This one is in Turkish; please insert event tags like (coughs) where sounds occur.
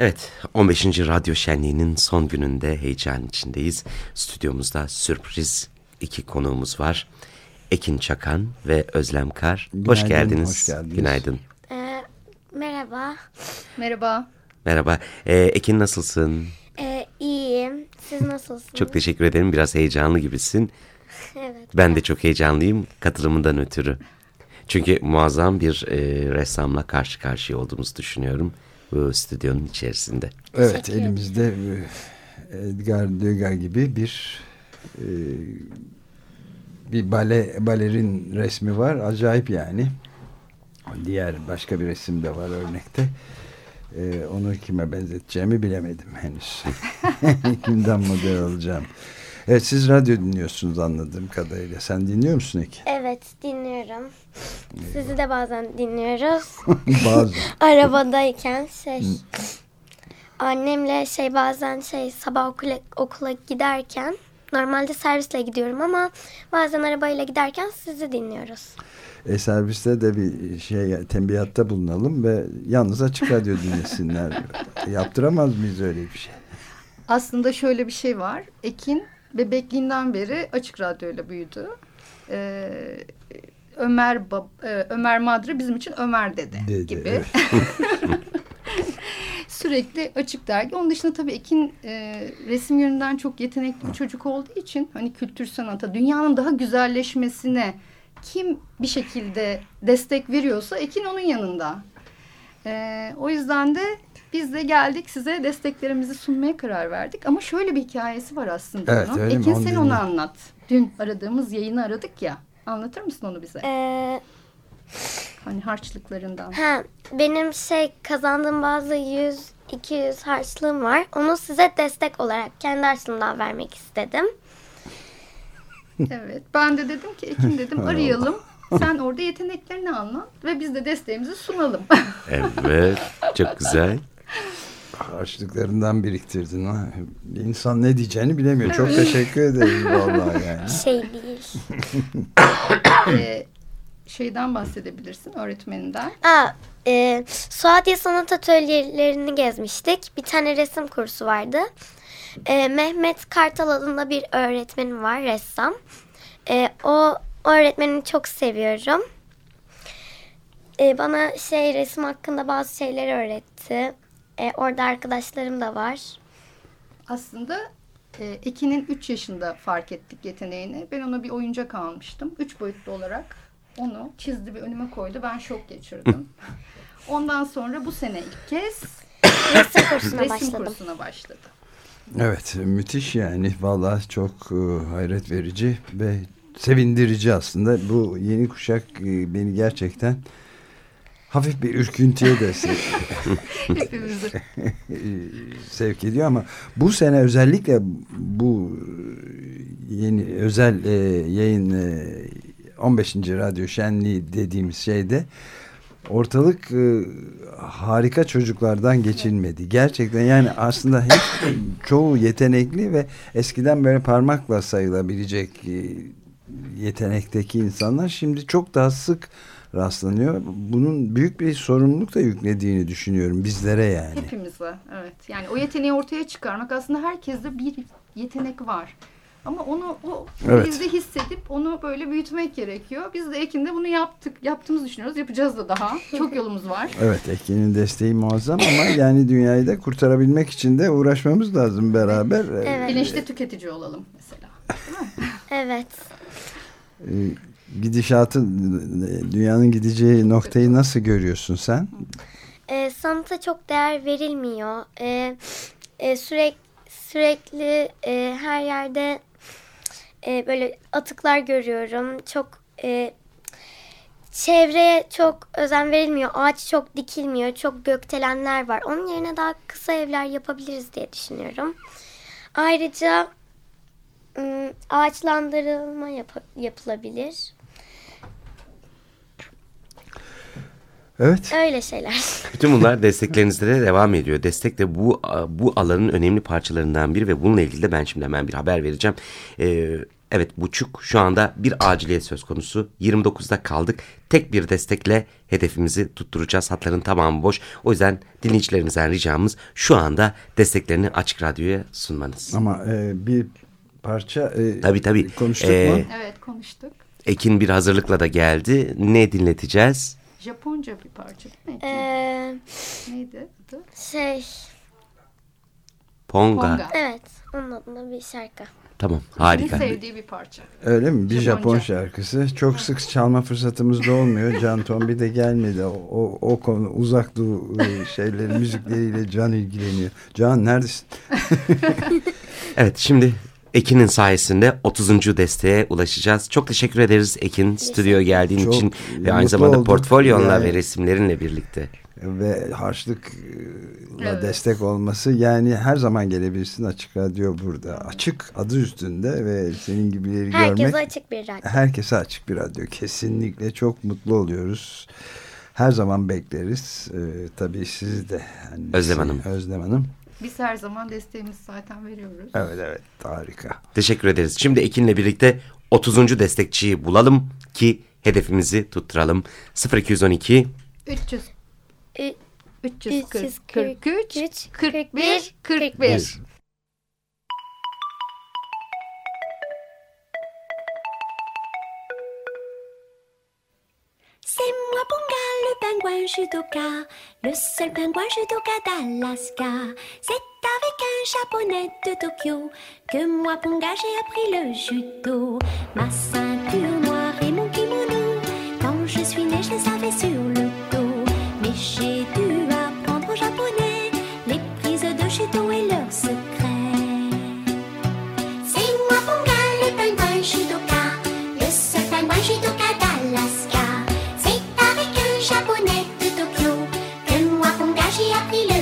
Evet, 15. Radyo Şenliği'nin son gününde heyecan içindeyiz. Stüdyomuzda sürpriz iki konuğumuz var. Ekin Çakan ve Özlem Kar. Günaydın, hoş geldiniz. Hoş geldiniz. Günaydın. Ee, merhaba. Merhaba. Merhaba. Ee, Ekin nasılsın? Ee, iyiyim. Siz nasılsınız? Çok teşekkür ederim. Biraz heyecanlı gibisin. (laughs) Evet. Ben de çok heyecanlıyım katılımından ötürü. Çünkü muazzam bir e, ressamla karşı karşıya olduğumuzu düşünüyorum bu stüdyonun içerisinde. Evet ederim. elimizde e, Edgar Degas gibi bir e, bir bale balerin resmi var. Acayip yani. Diğer başka bir resim de var örnekte. E, onu kime benzeteceğimi bilemedim henüz. (laughs) Kimden model alacağım. Evet siz radyo dinliyorsunuz anladığım kadarıyla. Sen dinliyor musun Eki? Evet dinliyorum. Sizi de bazen dinliyoruz. (laughs) Bazı. Arabadayken şey annemle şey bazen şey sabah okula, okula giderken normalde servisle gidiyorum ama bazen arabayla giderken sizi dinliyoruz. E, serviste de bir şey tembihatta bulunalım ve yalnız açık radyo dinlesinler. (laughs) Yaptıramaz mıyız öyle bir şey? Aslında şöyle bir şey var. Ekin bebekliğinden beri açık radyoyla büyüdü. Ee, Ömer bab, e, Ömer Madre bizim için Ömer dede, Dede, gibi. evet. (laughs) Sürekli açık dergi. Onun dışında tabii Ekin e, resim yönünden çok yetenekli bir çocuk olduğu için hani kültür sanata, dünyanın daha güzelleşmesine kim bir şekilde destek veriyorsa Ekin onun yanında. E, o yüzden de biz de geldik size desteklerimizi sunmaya karar verdik. Ama şöyle bir hikayesi var aslında Evet? Ekin sen onu anlat. Dün aradığımız yayını aradık ya. Anlatır mısın onu bize? Ee, Hani harçlıklarından. ha, benim şey kazandığım bazı 100 200 harçlığım var. Onu size destek olarak kendi harçlığımdan vermek istedim. Evet. Ben de dedim ki Ekin dedim (laughs) arayalım. Sen orada yeteneklerini anlat ve biz de desteğimizi sunalım. Evet, çok güzel. Harçlıklarından biriktirdin ha. İnsan ne diyeceğini bilemiyor. Çok teşekkür ederim vallahi yani. Şey değil. (coughs) Ee, şeyden bahsedebilirsin öğretmeninden. Aa, e, Suadiye Sanat Atölyelerini gezmiştik. Bir tane resim kursu vardı. E, Mehmet Kartal adında bir öğretmenim var, ressam. E, o, o öğretmenini çok seviyorum. E, bana şey resim hakkında bazı şeyler öğretti. E, orada arkadaşlarım da var. Aslında e, Ekin'in 3 yaşında fark ettik yeteneğini. Ben ona bir oyuncak almıştım. 3 boyutlu olarak onu çizdi ve önüme koydu. Ben şok geçirdim. (laughs) Ondan sonra bu sene ilk kez Resim kursuna resim başladım. kursuna başladı. Evet müthiş yani. Vallahi çok e, hayret verici ve sevindirici aslında. Bu yeni kuşak e, beni gerçekten hafif bir ürküntüye de (laughs) (laughs) sevk ediyor ama bu sene özellikle bu yeni özel e, yayın e, 15. Radyo Şenliği dediğimiz şeyde ortalık e, harika çocuklardan geçilmedi. Gerçekten yani aslında hep çoğu yetenekli ve eskiden böyle parmakla sayılabilecek e, yetenekteki insanlar şimdi çok daha sık rastlanıyor. Bunun büyük bir sorumluluk da yüklediğini düşünüyorum bizlere yani. Hepimize evet. Yani o yeteneği ortaya çıkarmak aslında herkeste bir yetenek var. Ama onu o Evet. bizde hissedip onu böyle büyütmek gerekiyor. Biz de Ekin'de bunu yaptık. Yaptığımızı düşünüyoruz. Yapacağız da daha. (laughs) Çok yolumuz var. Evet Ekin'in desteği muazzam ama yani dünyayı da kurtarabilmek için de uğraşmamız lazım beraber. Evet. Bilinçli tüketici olalım mesela. (laughs) Evet. Gidişatı, dünyanın gideceği noktayı nasıl görüyorsun sen? E, sanata çok değer verilmiyor. E, e, sürekli sürekli e, her yerde e, böyle atıklar görüyorum. Çok e, çevreye çok özen verilmiyor. Ağaç çok dikilmiyor. Çok gökdelenler var. Onun yerine daha kısa evler yapabiliriz diye düşünüyorum. Ayrıca ağaçlandırılma yap- yapılabilir. Evet. Öyle şeyler. Bütün bunlar desteklerinizde de devam ediyor. Destek de bu bu alanın önemli parçalarından biri ve bununla ilgili de ben şimdi hemen bir haber vereceğim. Ee, Evet buçuk şu anda bir aciliyet söz konusu. 29'da kaldık. Tek bir destekle hedefimizi tutturacağız. Hatların tamamı boş. O yüzden dinleyicilerimizden ricamız şu anda desteklerini Açık Radyo'ya sunmanız. Ama e, bir parça e, Tabii tabii. konuştuk Ee, mu? Evet konuştuk. Ekin bir hazırlıkla da geldi. Ne dinleteceğiz? Japonca bir parça değil mi? Ee, Neydi adı? şey Ponga. Ponga. evet onun adında bir şarkı. Tamam Senin harika. sevdiği bir parça. Öyle mi? Bir Japonca. Japon şarkısı. Çok sık çalma fırsatımız da olmuyor. Can Tombi de gelmedi. O, o, o konu uzak doğu e, şeyleri, müzikleriyle Can ilgileniyor. Can neredesin? (laughs) Evet şimdi Ekin'in sayesinde 30. desteğe ulaşacağız. Çok teşekkür ederiz Ekin stüdyoya geldiğin Çok için ve aynı zamanda oldum. portfolyonla Yani- ve resimlerinle birlikte. Ve harçlıkla Evet. destek olması. Yani her zaman gelebilirsin Açık Radyo burada. Açık adı üstünde ve senin gibileri Herkese görmek. açık bir radyo. Herkese açık bir radyo. Kesinlikle çok mutlu oluyoruz. Her zaman bekleriz. Ee, tabii siz de. annesi, Özlem Hanım. Özlem Hanım. Biz her zaman desteğimizi zaten veriyoruz. Evet evet harika. Teşekkür ederiz. Şimdi Ekin'le birlikte 30. destekçiyi bulalım ki hedefimizi tutturalım. 0212 300 343 343 41 41. 41. Le seul pingouin judoka d'Alaska. C'est avec un japonais de Tokyo que moi Ponga j'ai appris le judo. Ma ceinture noire et mon kimono, quand je suis née je les avais sur le dos. Mais j'ai dû apprendre au japonais happy